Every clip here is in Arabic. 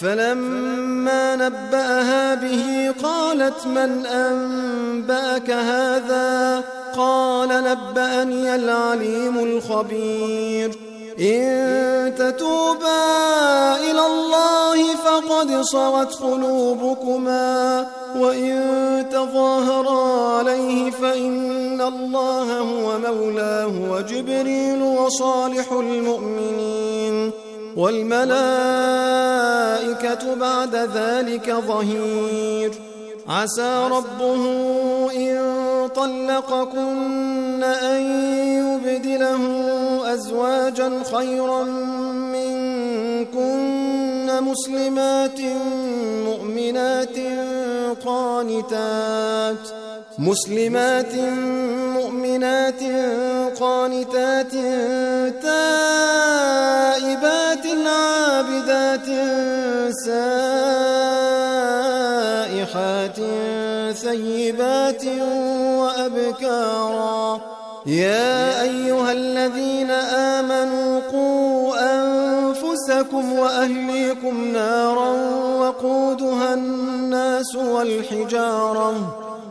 فلما نبأها به قالت من أنبأك هذا؟ قال نبأني العليم الخبير. إن تتوبا إلى الله فقد صغت قلوبكما وإن تظاهرا عليه فإن الله هو مولاه وجبريل وصالح المؤمنين. والملائكة بعد ذلك ظهير. عسى ربه إن طلقكن أن يبدله أزواجا خيرا منكن مسلمات مؤمنات قانتات مسلمات مؤمنات قانتات تائبات عابدات سائحات ثيبات وأبكارا. يا أيها الذين آمنوا قوا أنفسكم وأهليكم نارا وقودها الناس والحجارة.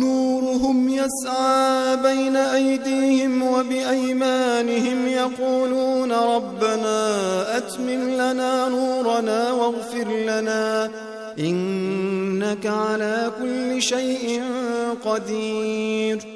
نورهم يسعى بين أيديهم وبأيمانهم يقولون ربنا أتمم لنا نورنا واغفر لنا إنك على كل شيء قدير